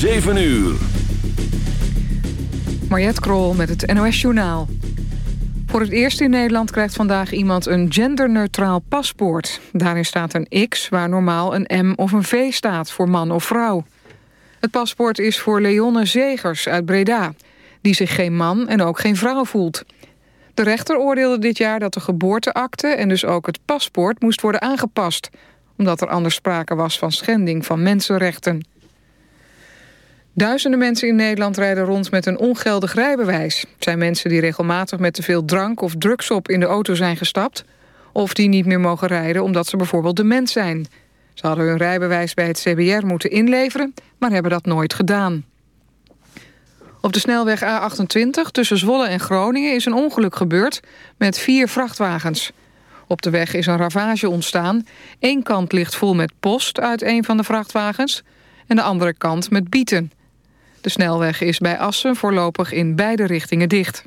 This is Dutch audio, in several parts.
7 uur. Mariette Krol met het NOS Journaal. Voor het eerst in Nederland krijgt vandaag iemand een genderneutraal paspoort. Daarin staat een X waar normaal een M of een V staat voor man of vrouw. Het paspoort is voor Leonne Zegers uit Breda... die zich geen man en ook geen vrouw voelt. De rechter oordeelde dit jaar dat de geboorteakte... en dus ook het paspoort moest worden aangepast... omdat er anders sprake was van schending van mensenrechten. Duizenden mensen in Nederland rijden rond met een ongeldig rijbewijs. Het zijn mensen die regelmatig met te veel drank of drugs op in de auto zijn gestapt... of die niet meer mogen rijden omdat ze bijvoorbeeld dement zijn. Ze hadden hun rijbewijs bij het CBR moeten inleveren, maar hebben dat nooit gedaan. Op de snelweg A28 tussen Zwolle en Groningen is een ongeluk gebeurd met vier vrachtwagens. Op de weg is een ravage ontstaan. Eén kant ligt vol met post uit een van de vrachtwagens... en de andere kant met bieten. De snelweg is bij Assen voorlopig in beide richtingen dicht.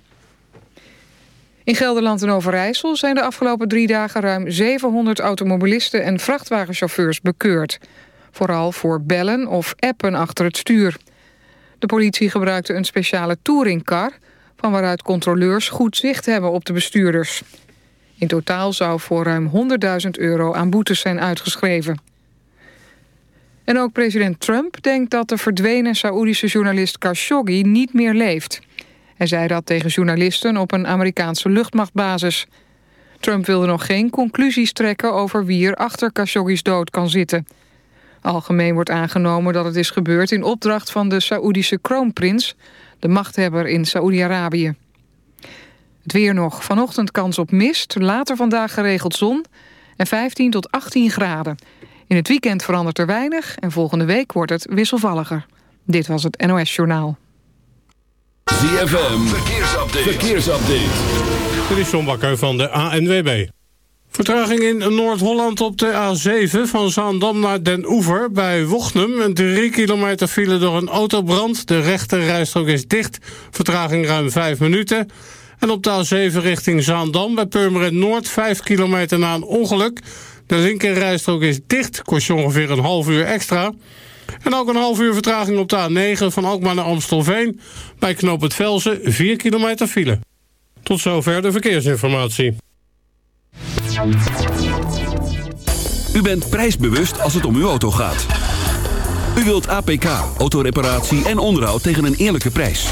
In Gelderland en Overijssel zijn de afgelopen drie dagen... ruim 700 automobilisten en vrachtwagenchauffeurs bekeurd. Vooral voor bellen of appen achter het stuur. De politie gebruikte een speciale touringcar... van waaruit controleurs goed zicht hebben op de bestuurders. In totaal zou voor ruim 100.000 euro aan boetes zijn uitgeschreven. En ook president Trump denkt dat de verdwenen Saoedische journalist Khashoggi niet meer leeft. Hij zei dat tegen journalisten op een Amerikaanse luchtmachtbasis. Trump wilde nog geen conclusies trekken over wie er achter Khashoggi's dood kan zitten. Algemeen wordt aangenomen dat het is gebeurd in opdracht van de Saoedische kroonprins, de machthebber in Saoedi-Arabië. Het weer nog. Vanochtend kans op mist, later vandaag geregeld zon en 15 tot 18 graden. In het weekend verandert er weinig en volgende week wordt het wisselvalliger. Dit was het NOS Journaal. ZFM, verkeersupdate. verkeersupdate. Dit is John Bakker van de ANWB. Vertraging in Noord-Holland op de A7 van Zaandam naar Den Oever bij Wochnum. Een 3 kilometer file door een autobrand. De rechte rijstrook is dicht. Vertraging ruim 5 minuten. En op de A7 richting Zaandam bij Purmerend Noord 5 kilometer na een ongeluk. De linker rijstrook is dicht, kost je ongeveer een half uur extra. En ook een half uur vertraging op de A9 van Alkmaar naar Amstelveen. Bij Knoop het Velsen 4 kilometer file. Tot zover de verkeersinformatie. U bent prijsbewust als het om uw auto gaat. U wilt APK, autoreparatie en onderhoud tegen een eerlijke prijs.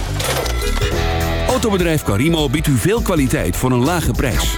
Autobedrijf Carimo biedt u veel kwaliteit voor een lage prijs.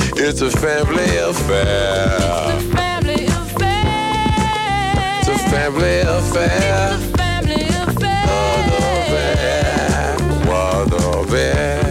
It's a family affair. It's a family affair. It's a family affair. Family affair. What a bed.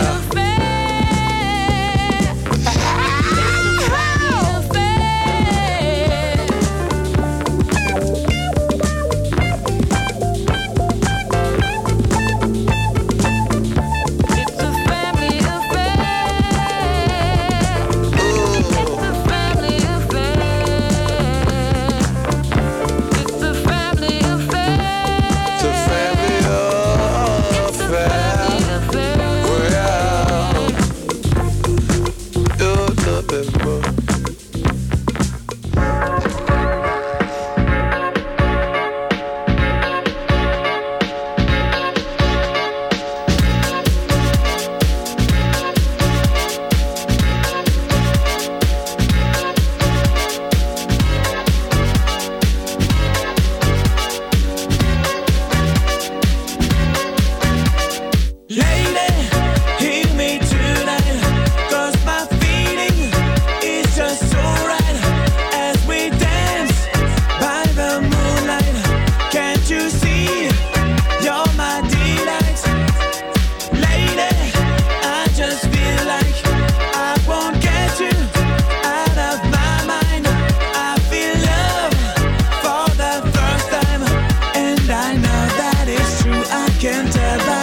into the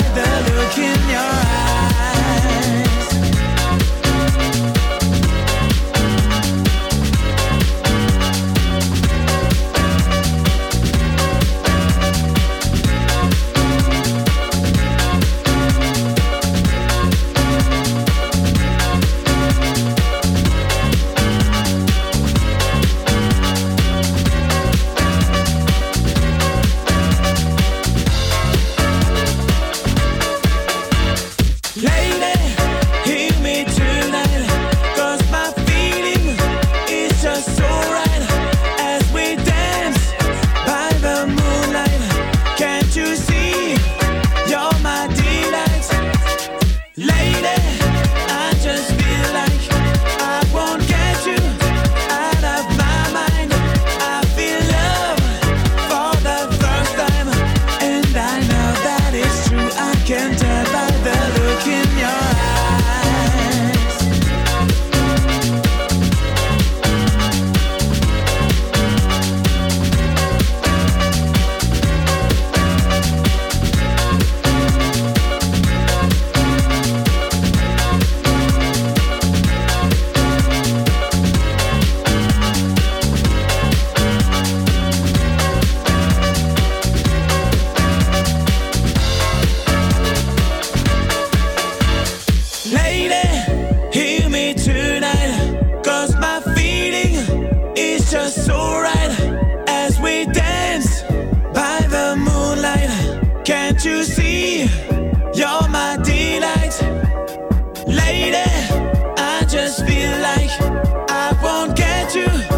you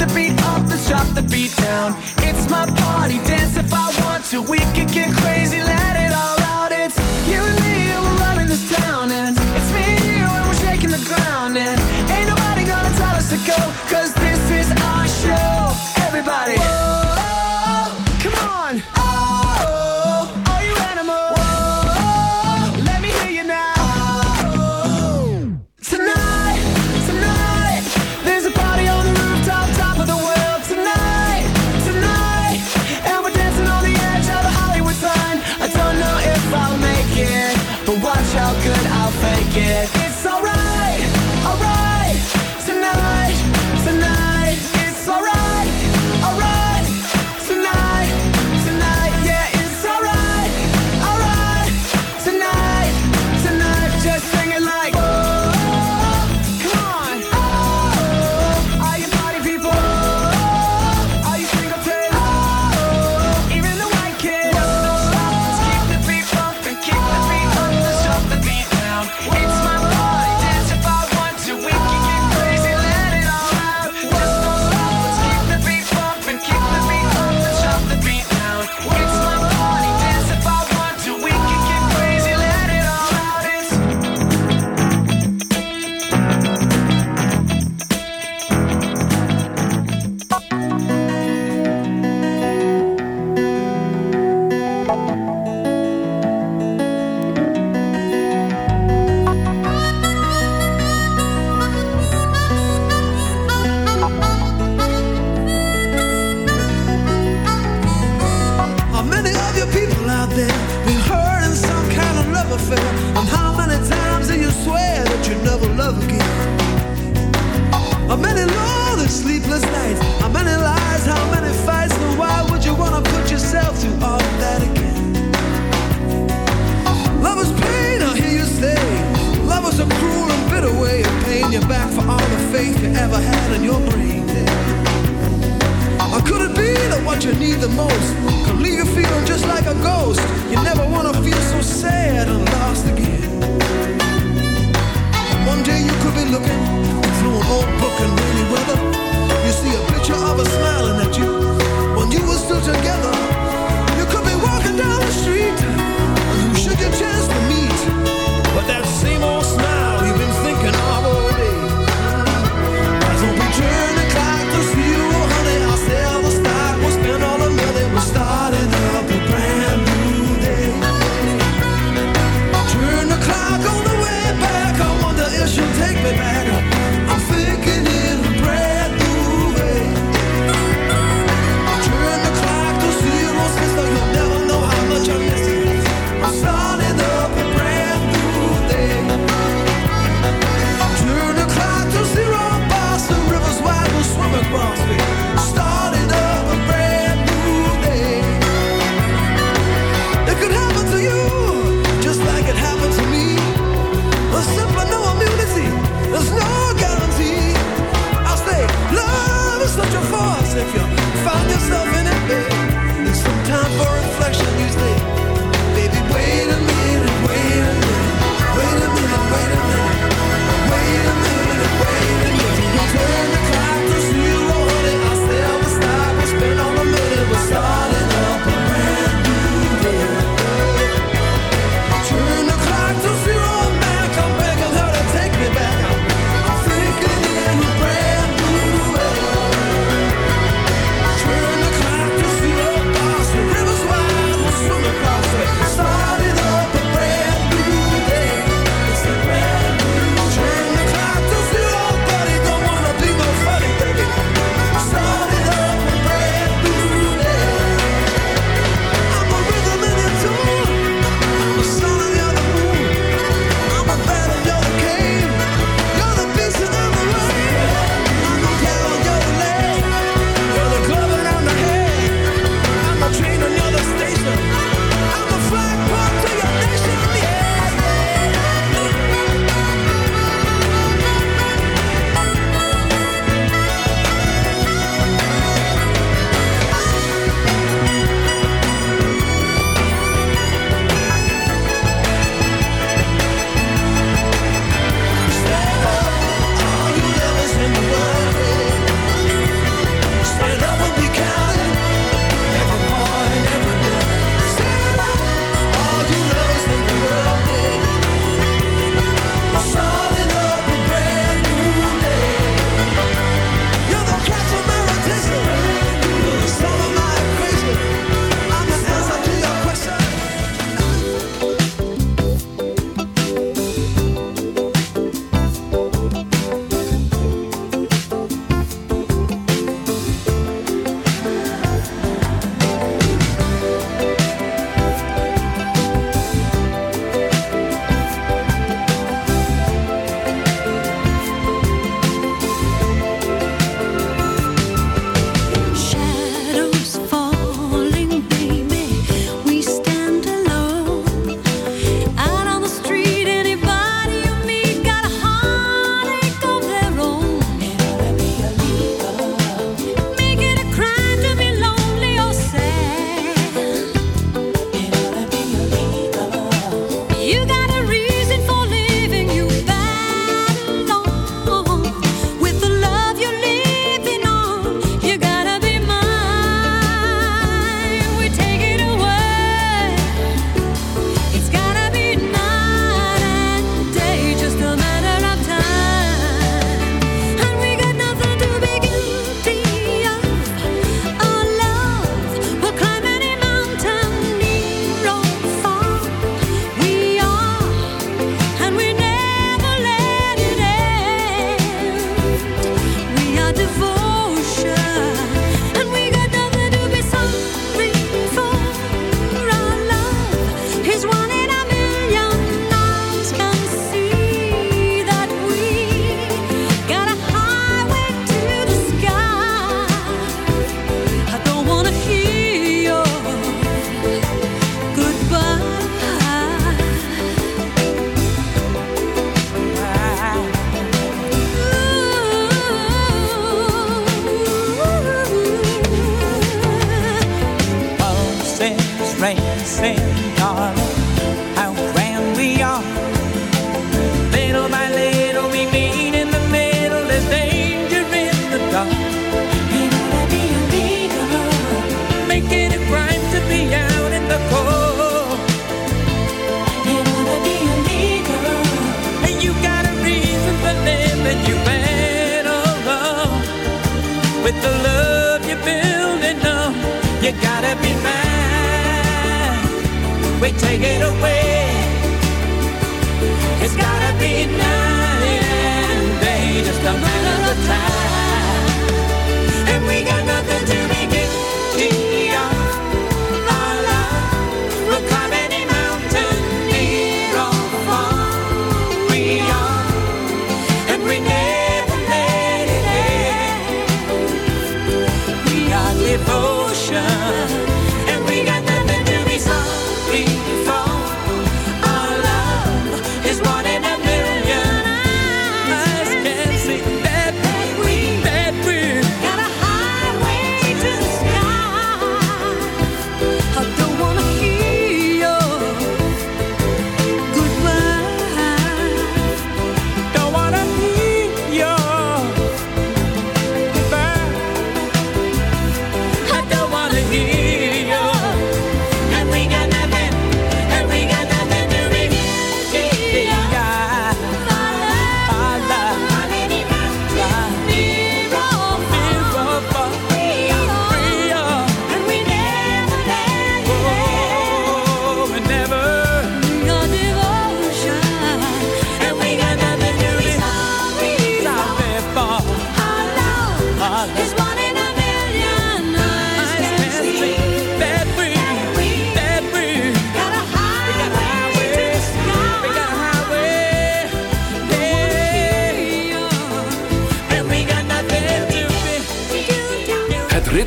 the beat up, let's drop the beat down. It's my party, dance if I want to. We can get crazy, let it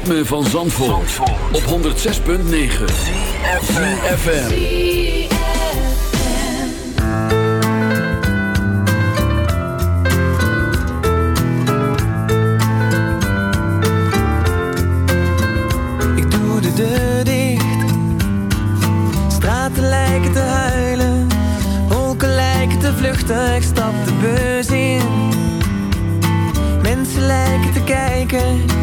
ritme van Zandvoort, Zandvoort. op 106.9 CFFM Ik doe de deur dicht. Straten lijken te huilen. Wolken lijken te vluchten. Ik stap de bus in. Mensen lijken te kijken.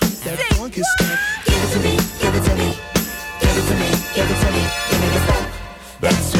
sweet, that funky stuff. Give it to me, give it to me, give it to me, give it to me, give me the funk. That's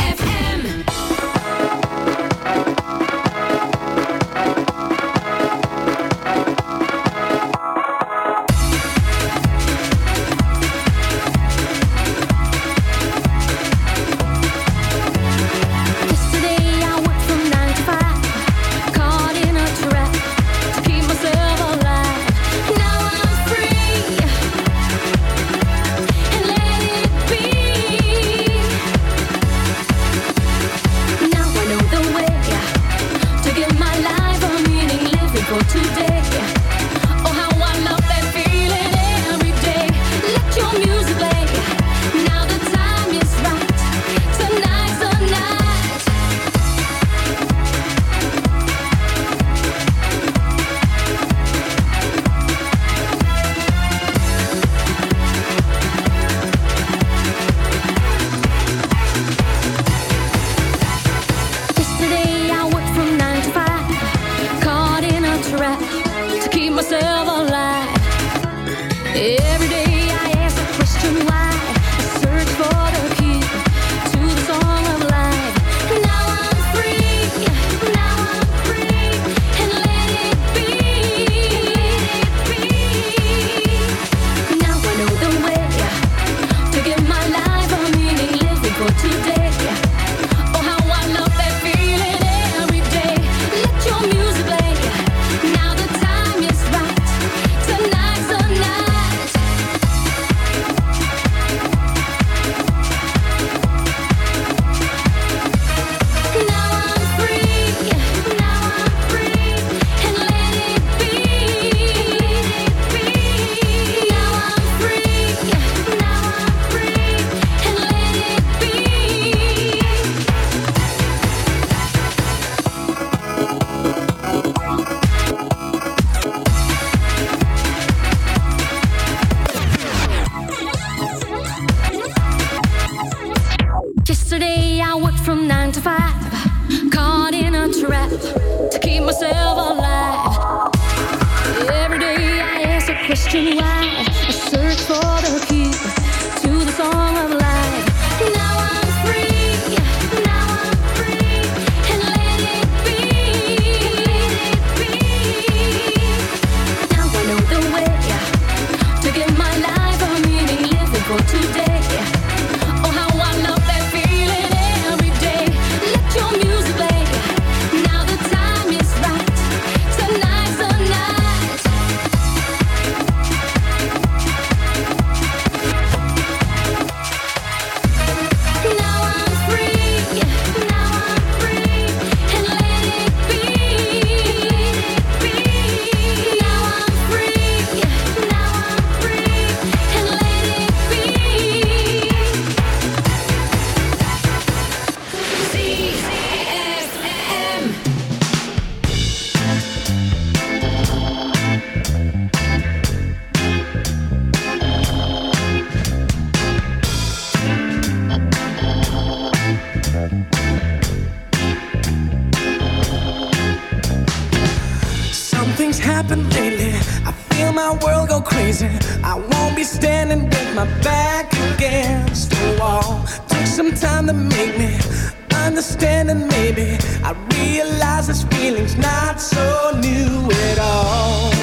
understanding, maybe I realize this feeling's not so new at all.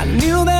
I knew that.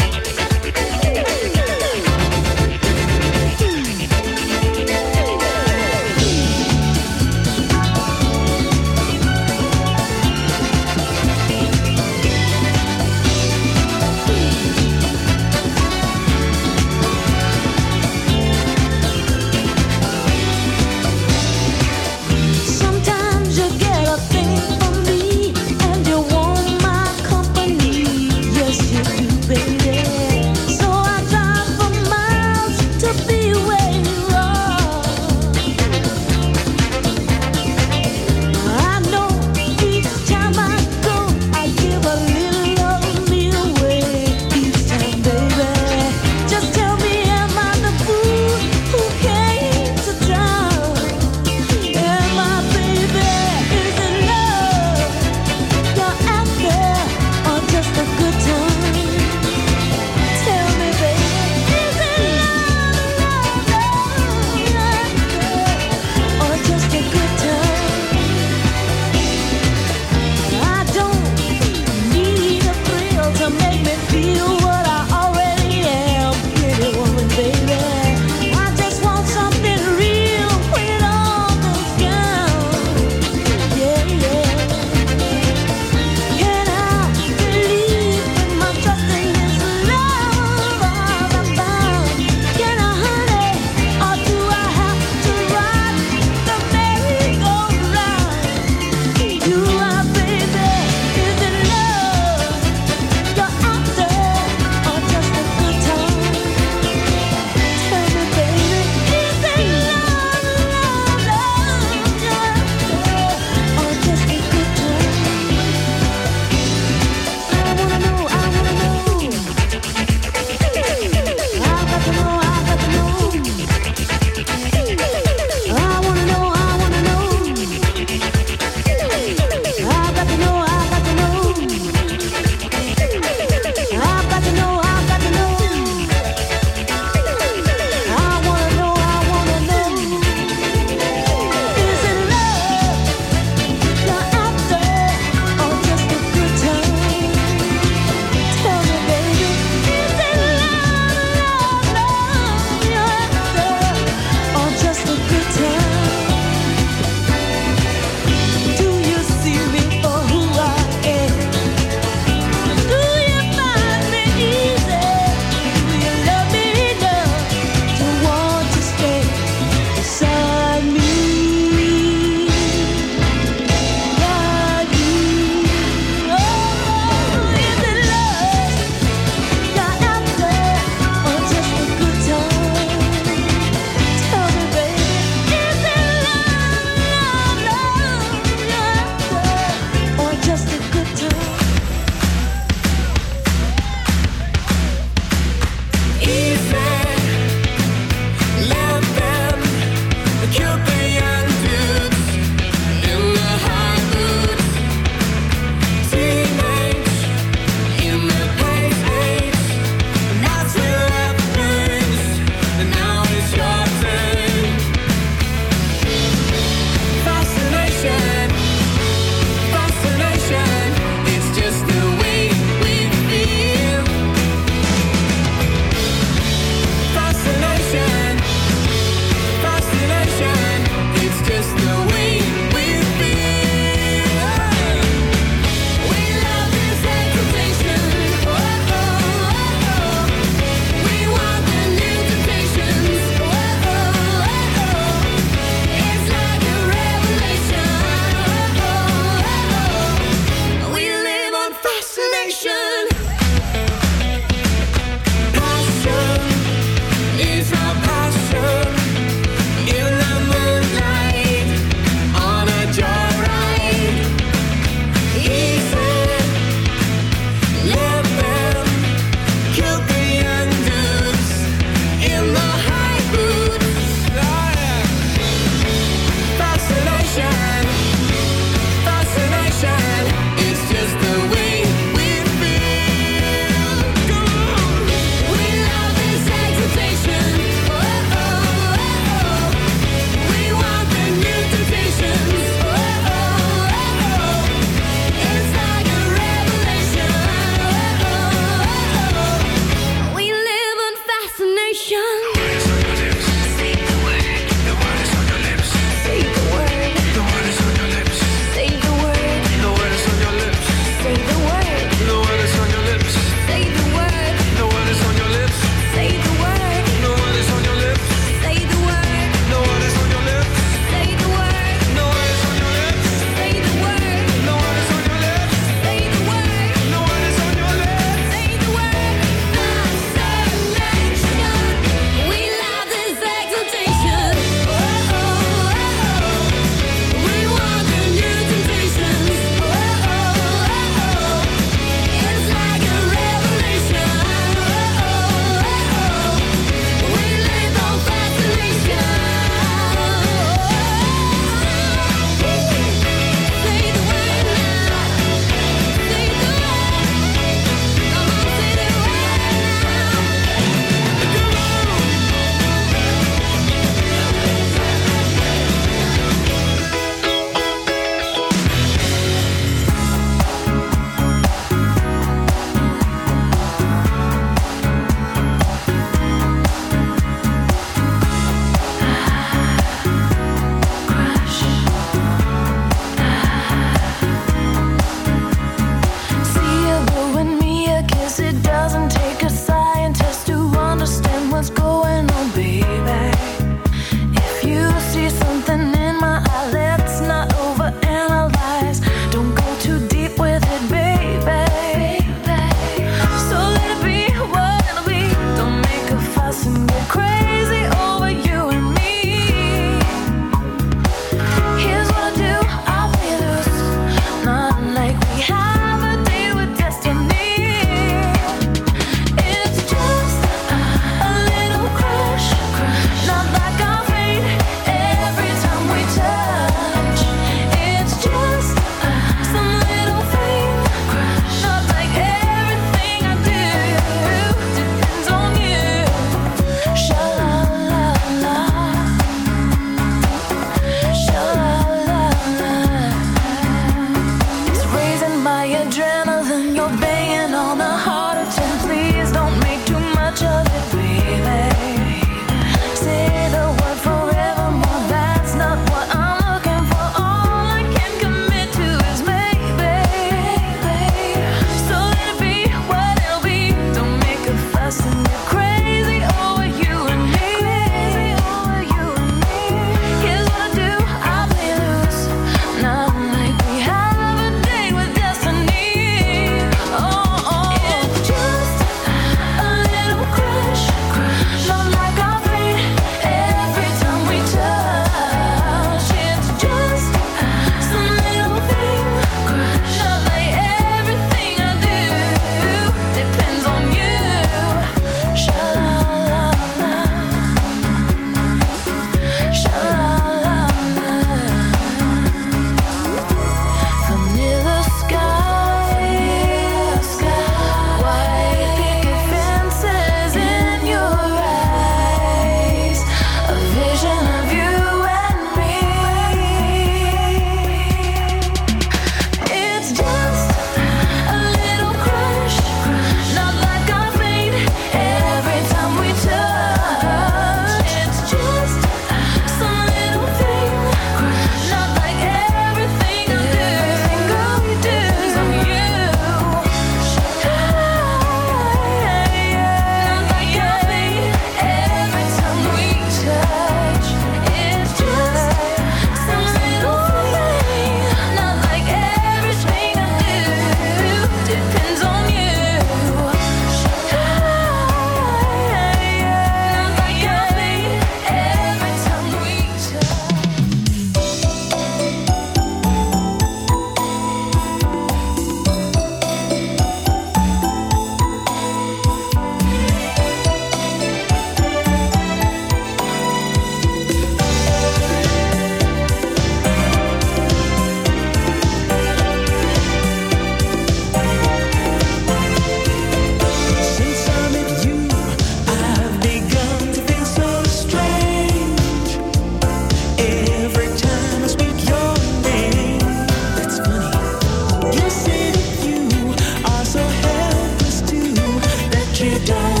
die.